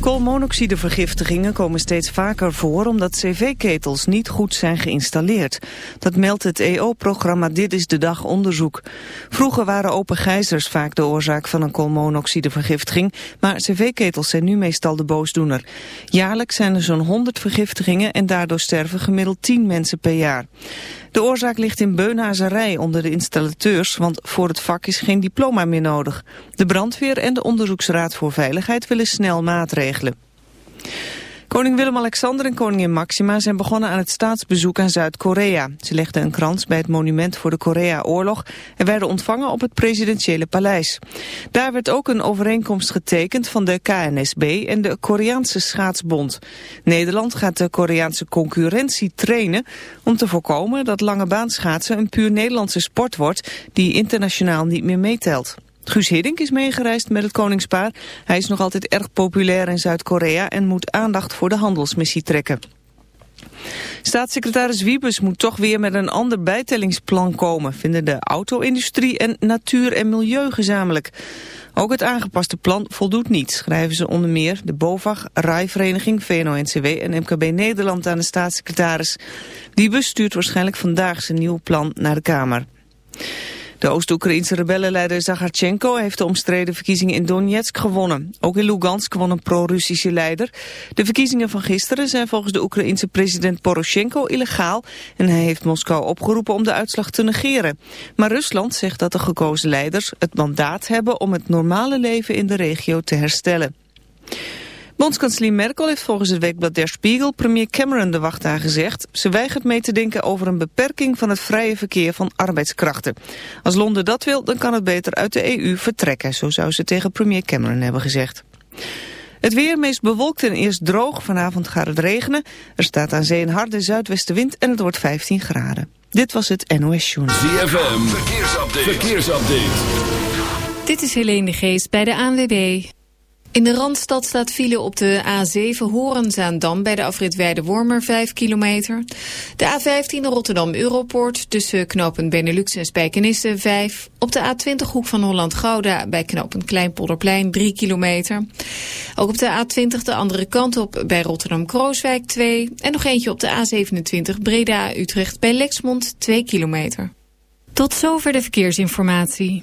Koolmonoxidevergiftigingen komen steeds vaker voor omdat cv-ketels niet goed zijn geïnstalleerd. Dat meldt het EO-programma Dit is de Dag onderzoek. Vroeger waren open gijzers vaak de oorzaak van een koolmonoxidevergiftiging, maar cv-ketels zijn nu meestal de boosdoener. Jaarlijks zijn er zo'n 100 vergiftigingen en daardoor sterven gemiddeld 10 mensen per jaar. De oorzaak ligt in beunhazerij onder de installateurs, want voor het vak is geen diploma meer nodig. De brandweer en de Onderzoeksraad voor Veiligheid willen snel maatregelen. Koning Willem-Alexander en koningin Maxima zijn begonnen aan het staatsbezoek aan Zuid-Korea. Ze legden een krans bij het monument voor de Korea-oorlog en werden ontvangen op het presidentiële paleis. Daar werd ook een overeenkomst getekend van de KNSB en de Koreaanse schaatsbond. Nederland gaat de Koreaanse concurrentie trainen om te voorkomen dat lange baanschaatsen een puur Nederlandse sport wordt die internationaal niet meer meetelt. Guus Hiddink is meegereisd met het koningspaar. Hij is nog altijd erg populair in Zuid-Korea en moet aandacht voor de handelsmissie trekken. Staatssecretaris Wiebes moet toch weer met een ander bijtellingsplan komen, vinden de auto-industrie en natuur en milieu gezamenlijk. Ook het aangepaste plan voldoet niet, schrijven ze onder meer de BOVAG, RAI-vereniging, VNO-NCW en MKB Nederland aan de staatssecretaris. Wiebes stuurt waarschijnlijk vandaag zijn nieuw plan naar de Kamer. De Oost-Oekraïnse rebellenleider Zagarchenko heeft de omstreden verkiezingen in Donetsk gewonnen. Ook in Lugansk won een pro-Russische leider. De verkiezingen van gisteren zijn volgens de Oekraïense president Poroshenko illegaal en hij heeft Moskou opgeroepen om de uitslag te negeren. Maar Rusland zegt dat de gekozen leiders het mandaat hebben om het normale leven in de regio te herstellen. Bondskanselier Merkel heeft volgens het weekblad Der Spiegel premier Cameron de wacht aangezegd. Ze weigert mee te denken over een beperking van het vrije verkeer van arbeidskrachten. Als Londen dat wil, dan kan het beter uit de EU vertrekken, zo zou ze tegen premier Cameron hebben gezegd. Het weer meest bewolkt en eerst droog. Vanavond gaat het regenen. Er staat aan zee een harde zuidwestenwind en het wordt 15 graden. Dit was het NOS Journal. ZFM, verkeersupdate. verkeersupdate. Dit is Helene de Geest bij de ANWB. In de Randstad staat file op de A7 Horenzaandam bij de afrit Wormer 5 kilometer. De A15 Rotterdam-Europoort tussen knopen Benelux en Spijkenisse 5. Op de A20 Hoek van Holland-Gouda bij knopen Kleinpolderplein 3 kilometer. Ook op de A20 de andere kant op bij Rotterdam-Krooswijk 2. En nog eentje op de A27 Breda-Utrecht bij Lexmond 2 kilometer. Tot zover de verkeersinformatie.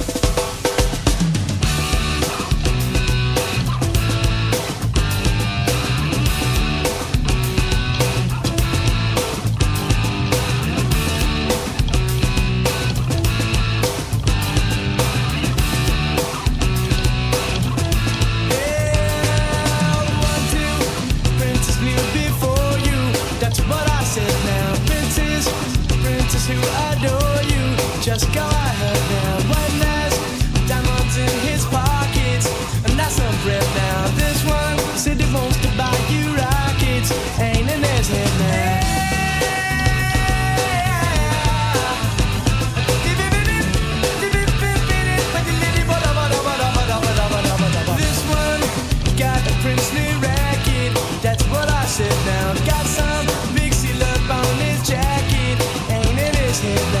hit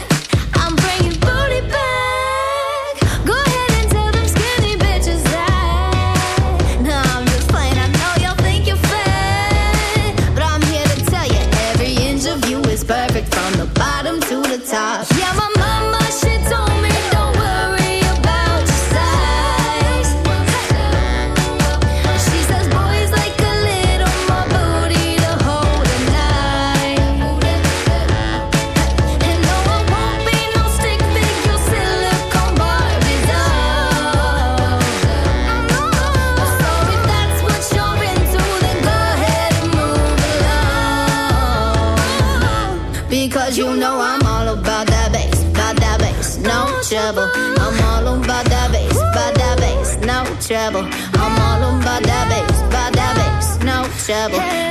level. Yeah.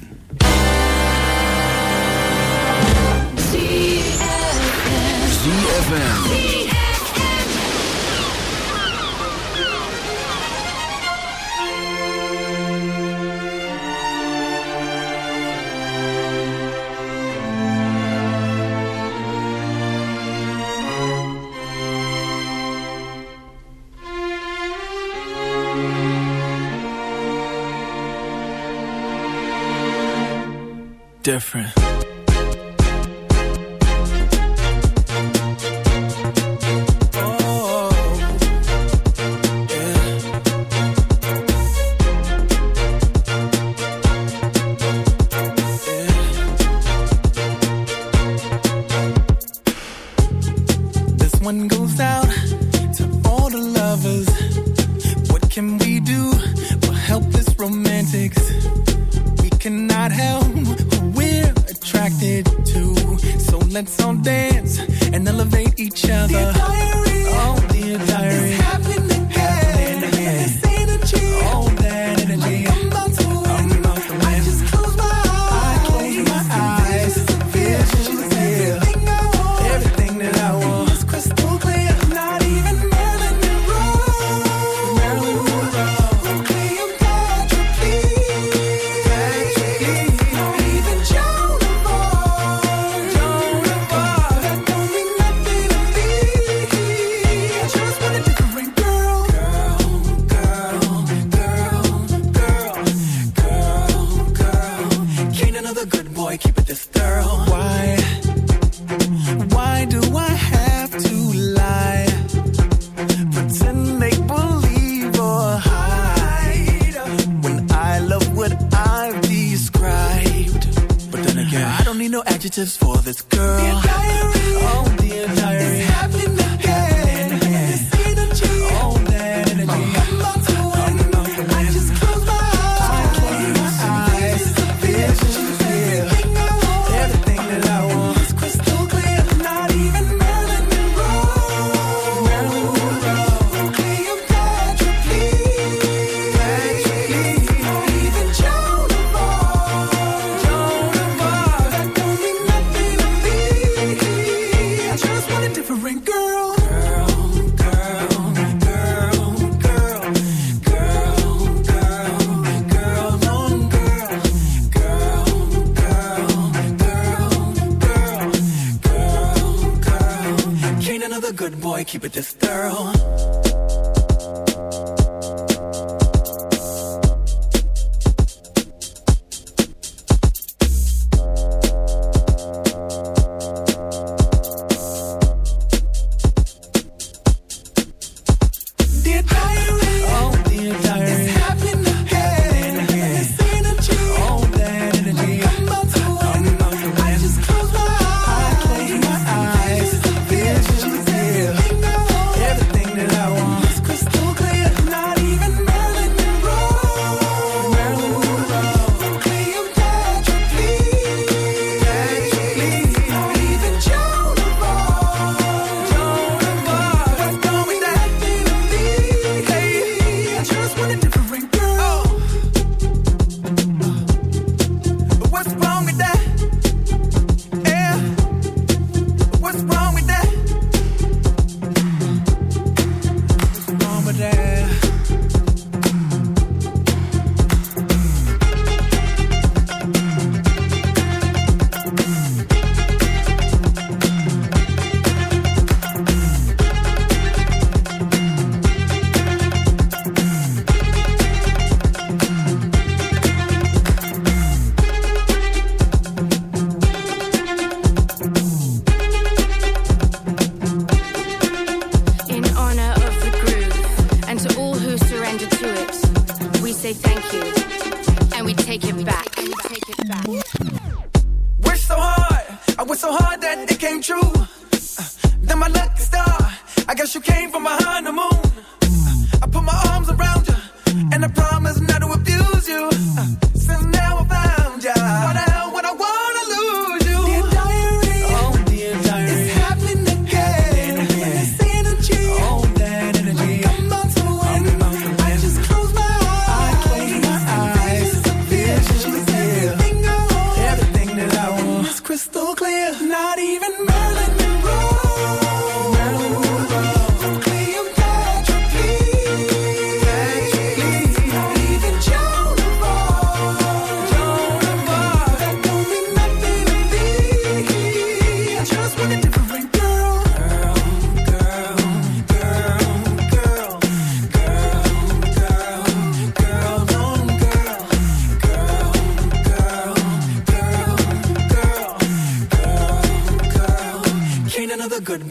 Different.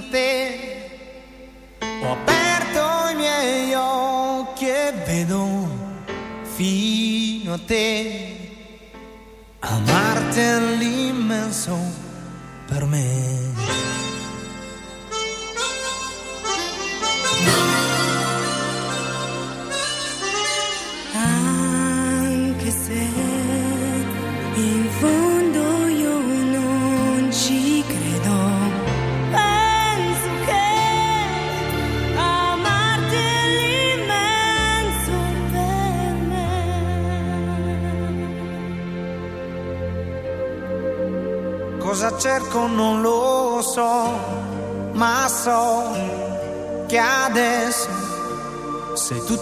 te. Ho aperto i miei occhi e vedo fino a te.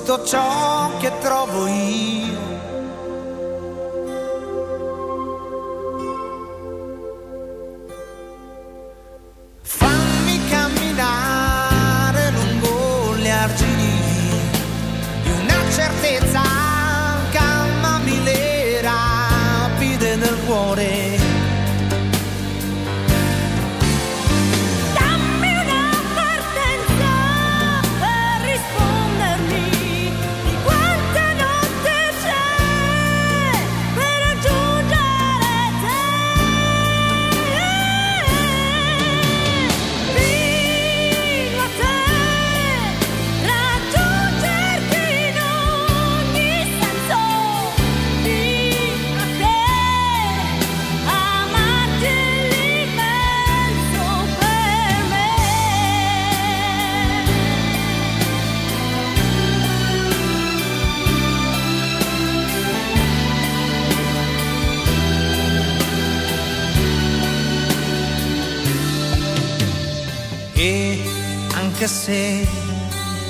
tutto ciò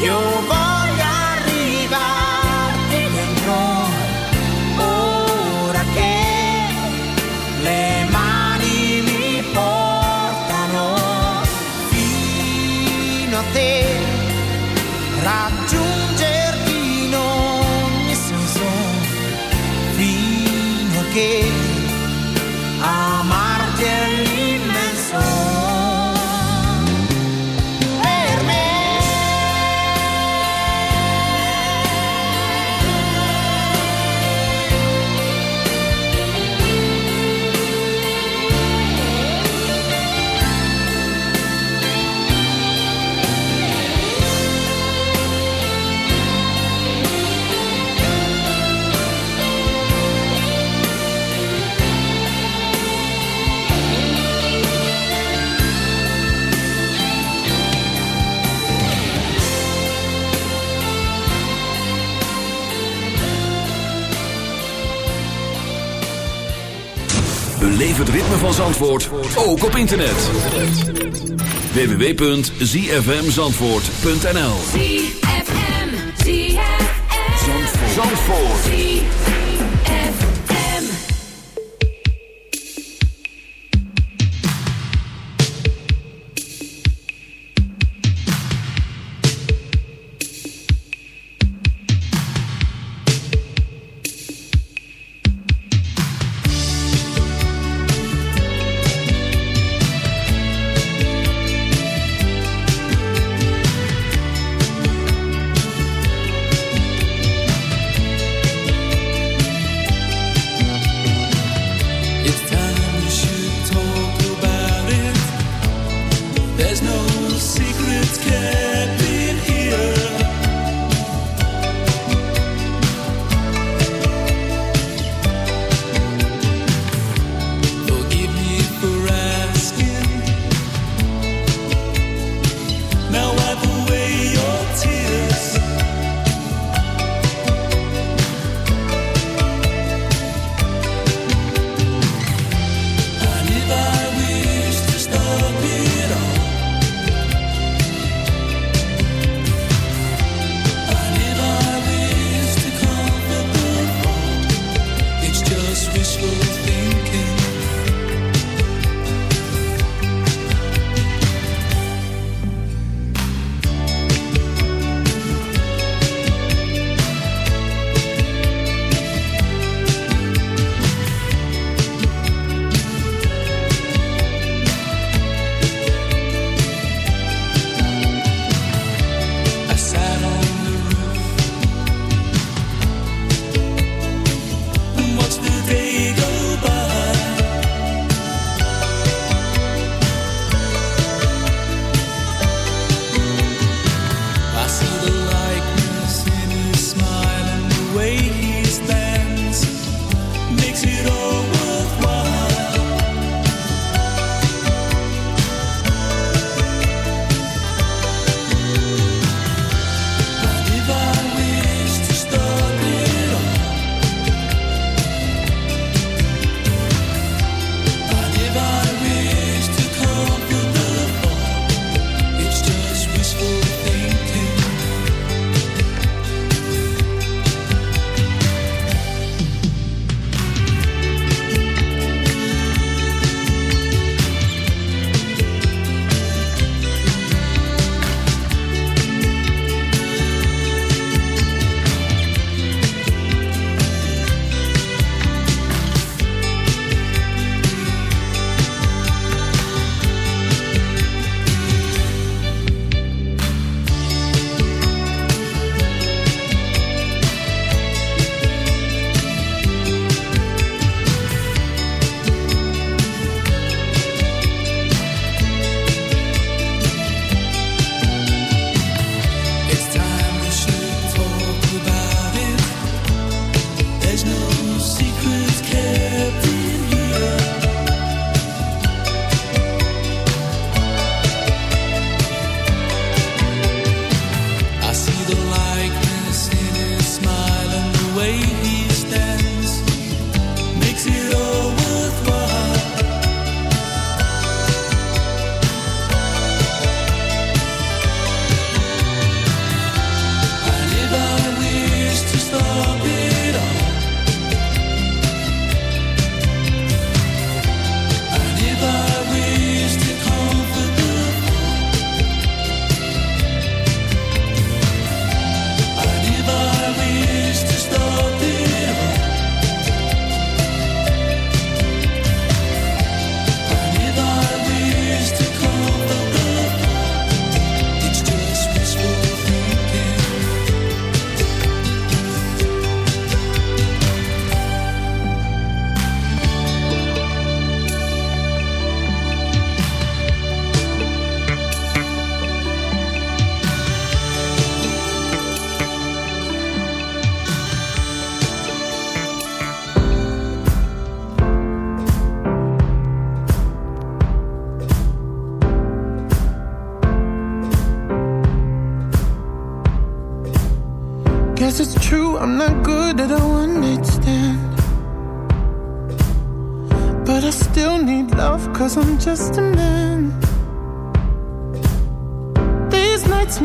You've ritme van Zandvoort, ook op internet. www.zfmzandvoort.nl ZFM, ZFM. Zandvoort.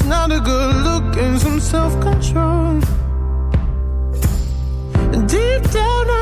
It's not a good look and some self-control. Deep down, I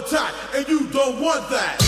time, and you don't want that.